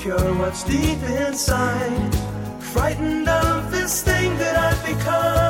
cure what's deep inside. Frightened of this thing that I've become.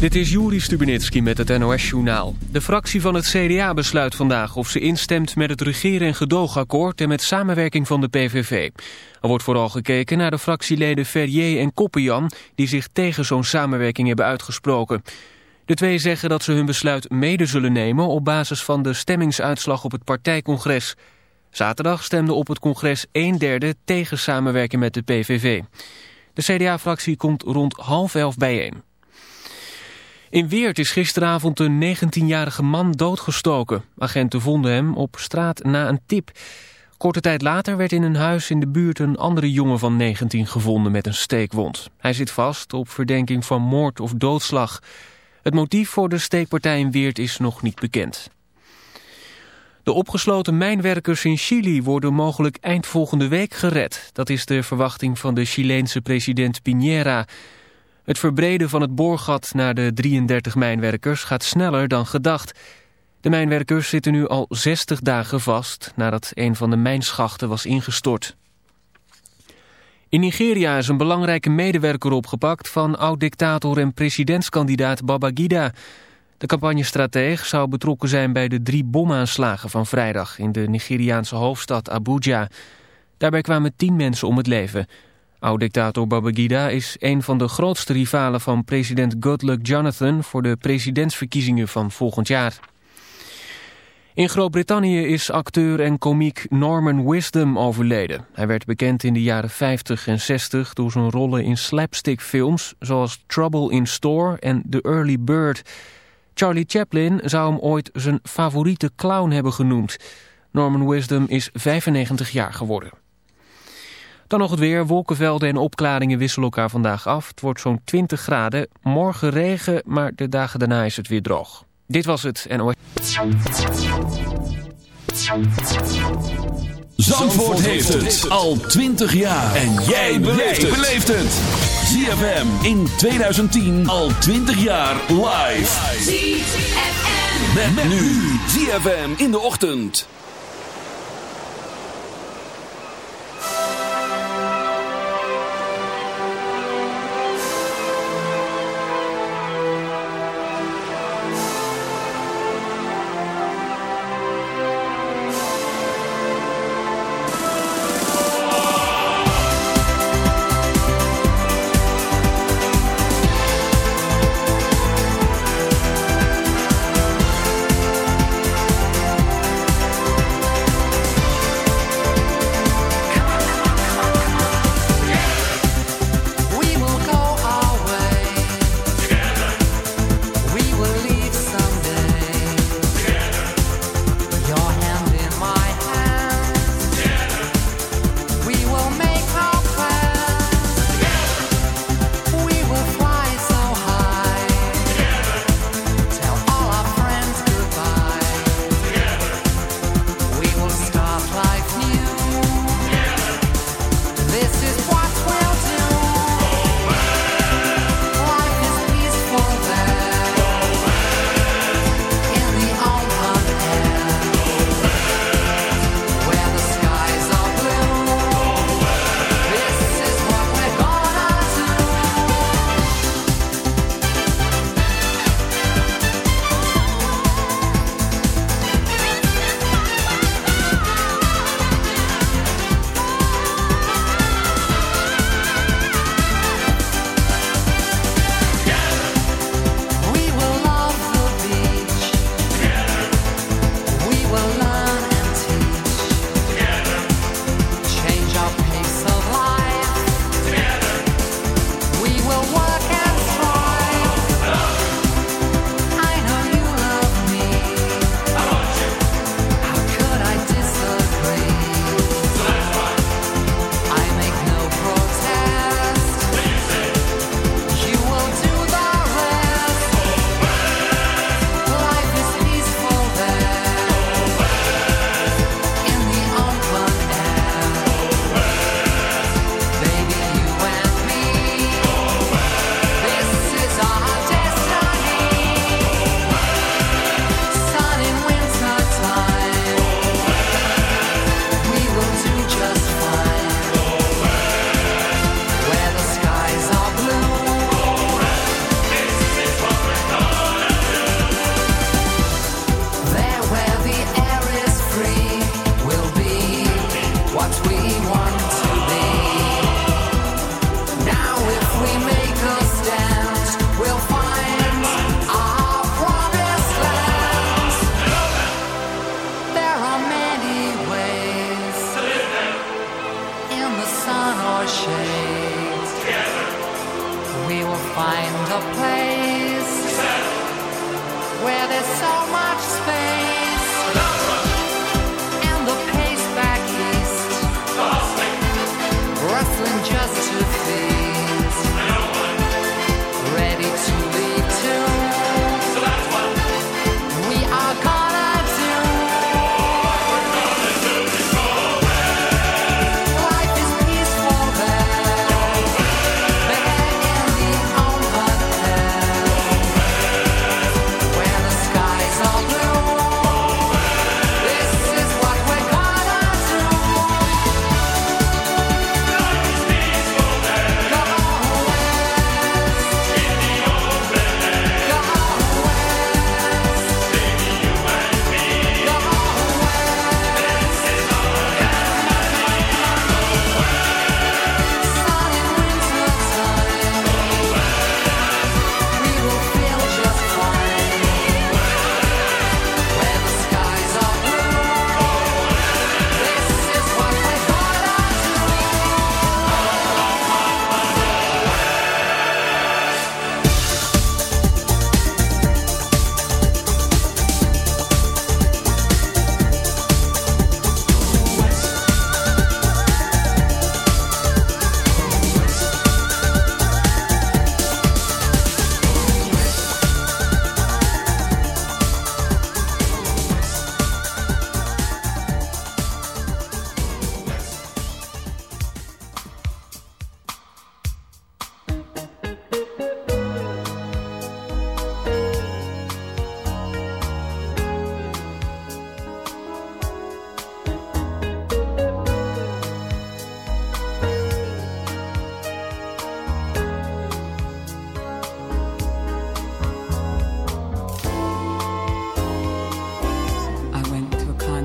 Dit is Juri Stubenitski met het NOS-journaal. De fractie van het CDA besluit vandaag of ze instemt met het regeren- en gedoogakkoord... en met samenwerking van de PVV. Er wordt vooral gekeken naar de fractieleden Ferrier en Koppenjan... die zich tegen zo'n samenwerking hebben uitgesproken. De twee zeggen dat ze hun besluit mede zullen nemen... op basis van de stemmingsuitslag op het partijcongres. Zaterdag stemde op het congres een derde tegen samenwerking met de PVV. De CDA-fractie komt rond half elf bijeen. In Weert is gisteravond een 19-jarige man doodgestoken. Agenten vonden hem op straat na een tip. Korte tijd later werd in een huis in de buurt een andere jongen van 19 gevonden met een steekwond. Hij zit vast op verdenking van moord of doodslag. Het motief voor de steekpartij in Weert is nog niet bekend. De opgesloten mijnwerkers in Chili worden mogelijk eind volgende week gered. Dat is de verwachting van de Chileense president Piñera. Het verbreden van het boorgat naar de 33 mijnwerkers gaat sneller dan gedacht. De mijnwerkers zitten nu al 60 dagen vast nadat een van de mijnschachten was ingestort. In Nigeria is een belangrijke medewerker opgepakt van oud-dictator en presidentskandidaat Babangida. De campagnestrateeg zou betrokken zijn bij de drie bomaanslagen van vrijdag in de Nigeriaanse hoofdstad Abuja. Daarbij kwamen tien mensen om het leven. Oud-dictator Babangida is een van de grootste rivalen van president Goodluck Jonathan voor de presidentsverkiezingen van volgend jaar. In Groot-Brittannië is acteur en komiek Norman Wisdom overleden. Hij werd bekend in de jaren 50 en 60 door zijn rollen in slapstickfilms zoals Trouble in Store en The Early Bird. Charlie Chaplin zou hem ooit zijn favoriete clown hebben genoemd. Norman Wisdom is 95 jaar geworden. Dan nog het weer. Wolkenvelden en opklaringen wisselen elkaar vandaag af. Het wordt zo'n 20 graden. Morgen regen, maar de dagen daarna is het weer droog. Dit was het NOS. Zandvoort heeft het al 20 jaar. En jij beleeft het. ZFM in 2010 al 20 jaar live. ZFM. Met, nu ZFM in de ochtend.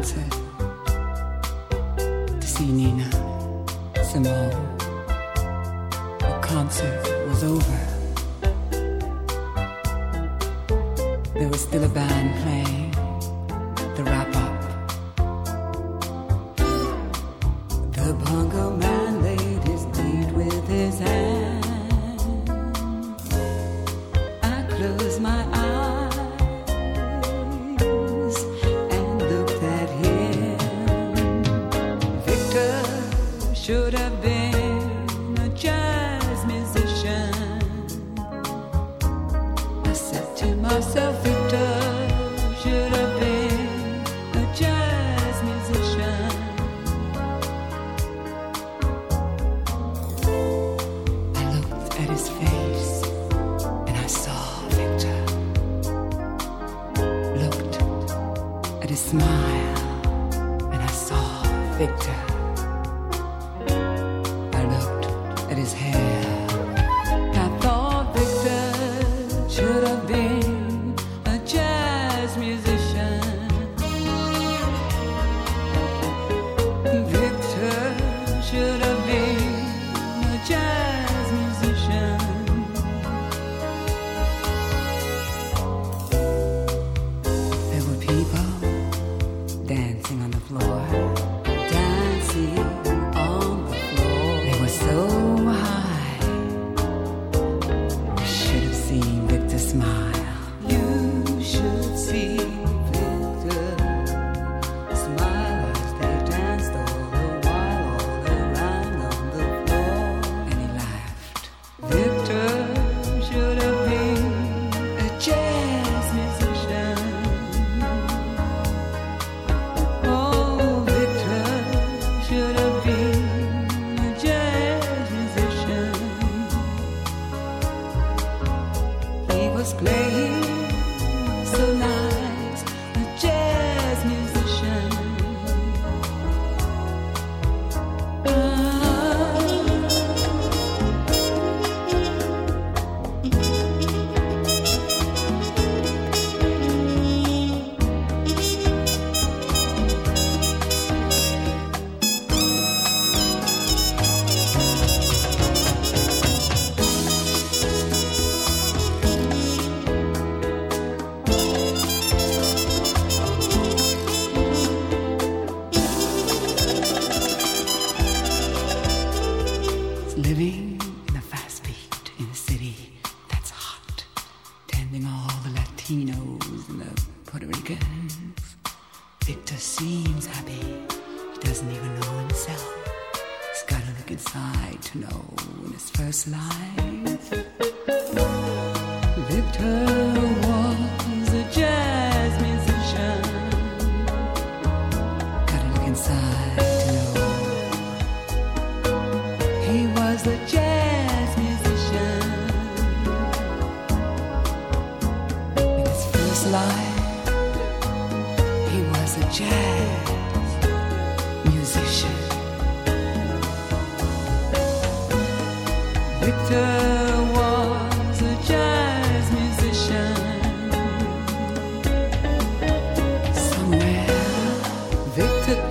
To see Nina Simone. The concert was over. There was still a band playing.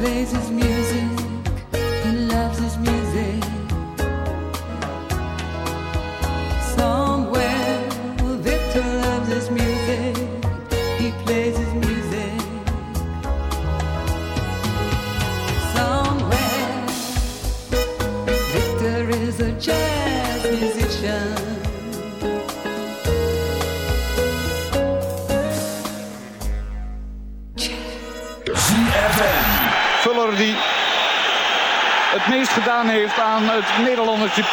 blazes music.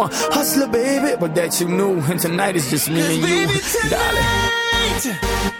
I'm a hustler, baby, but that you knew. And tonight is just me and you, darling.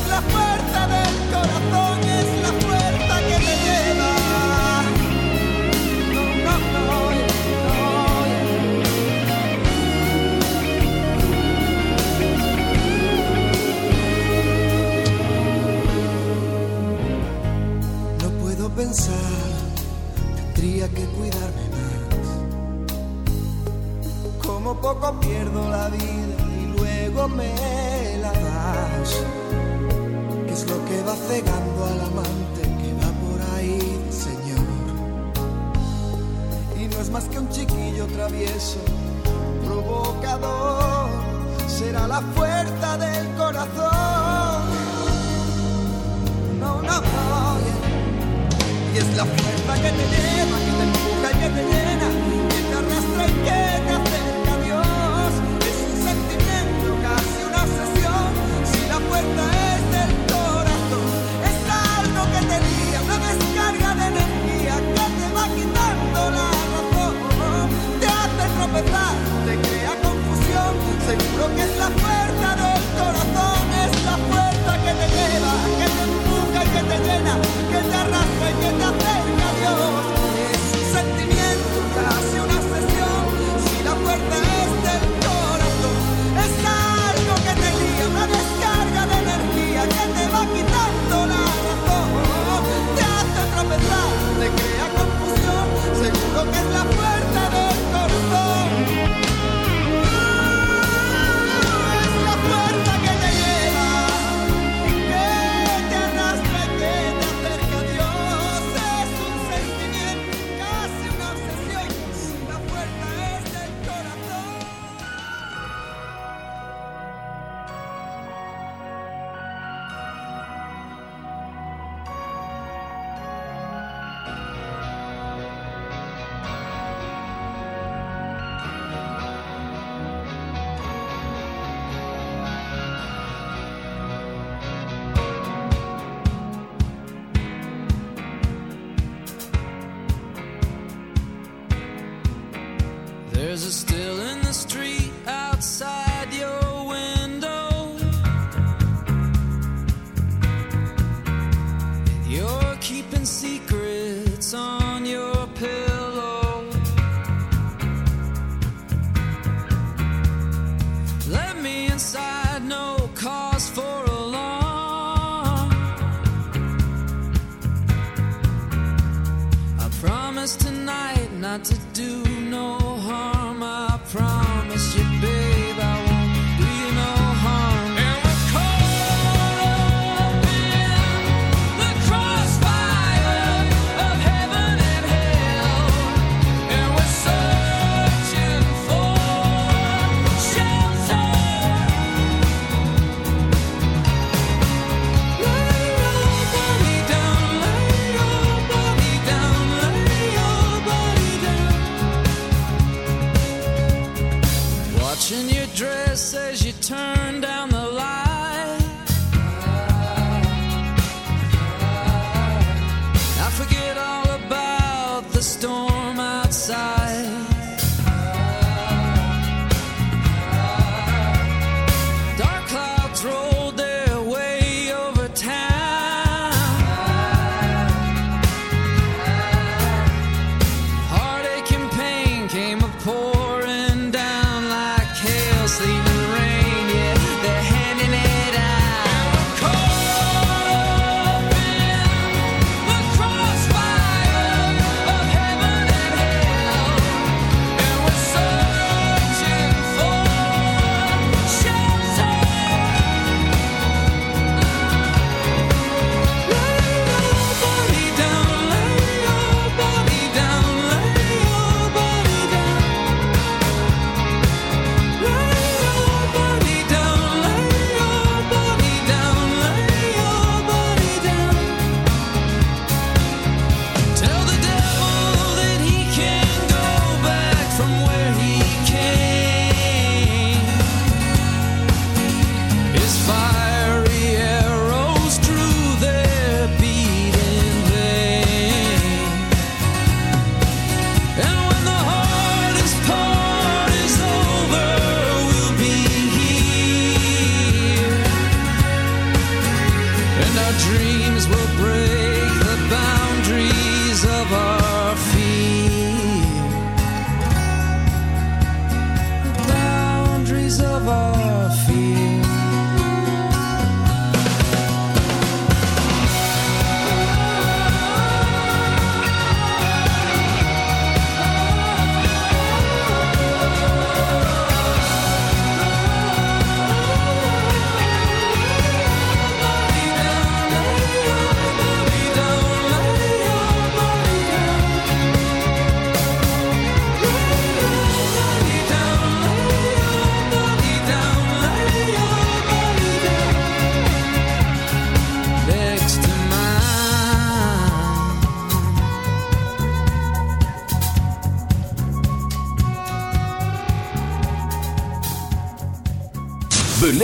es la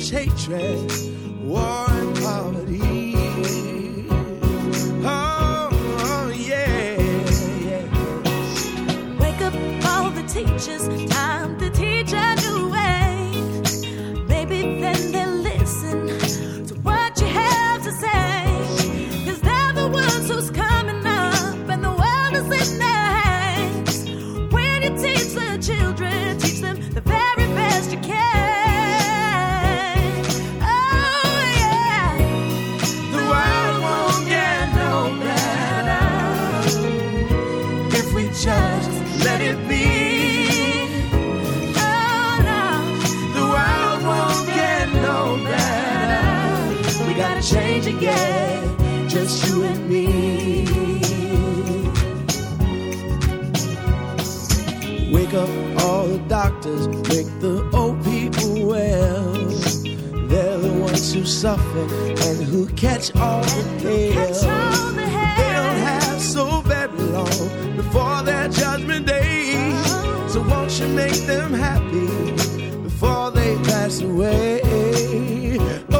Much hatred, pass away.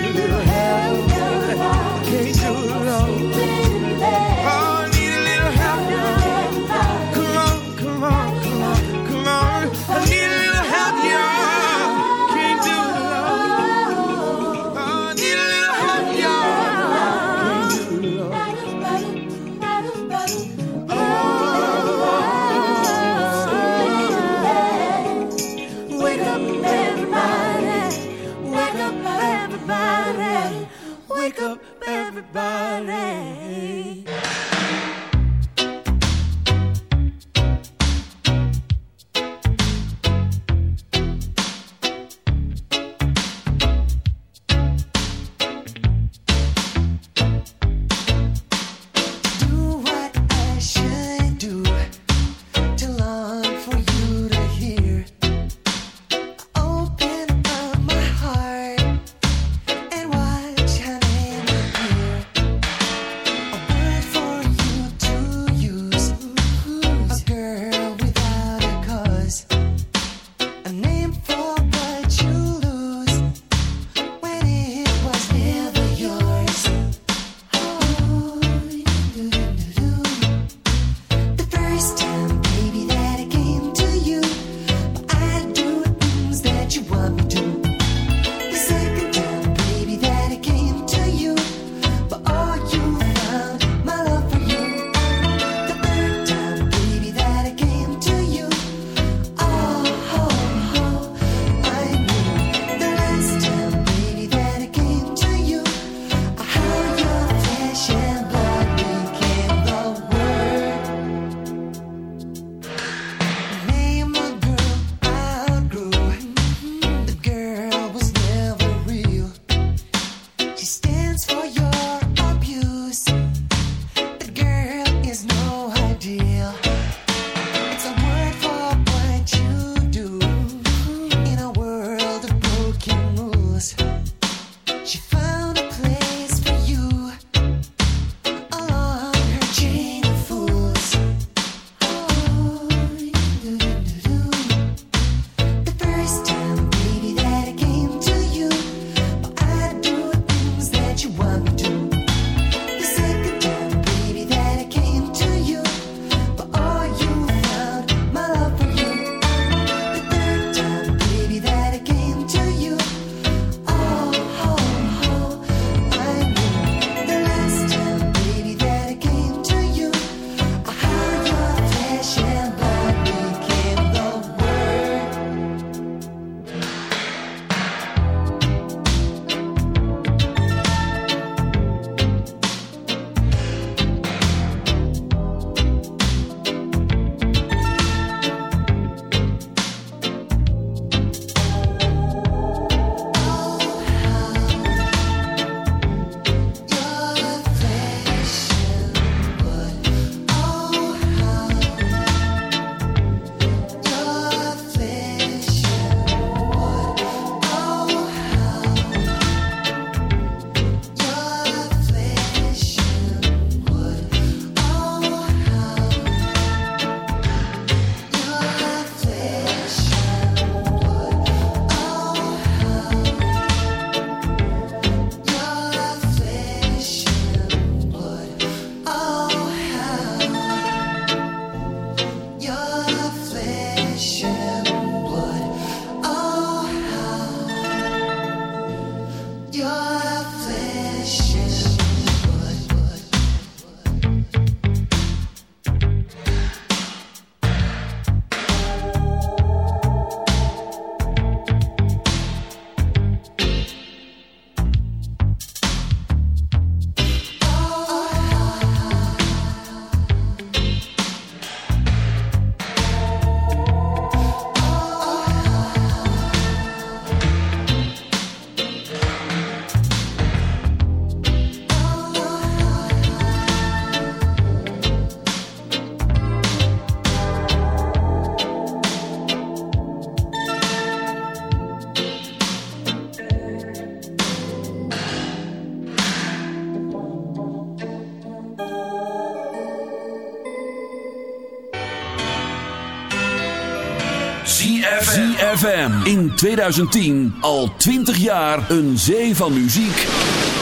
in 2010 al 20 jaar een zee van muziek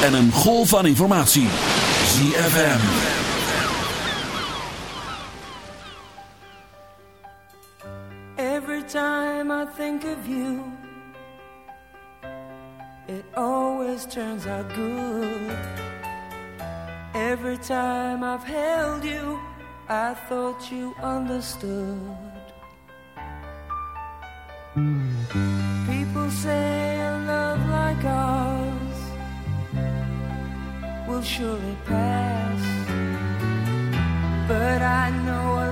en een golf van informatie. ZFM. Every time I think of you, it always turns out good. Every time I've held you, I thought you understood. Mm. say a love like ours will surely pass. But I know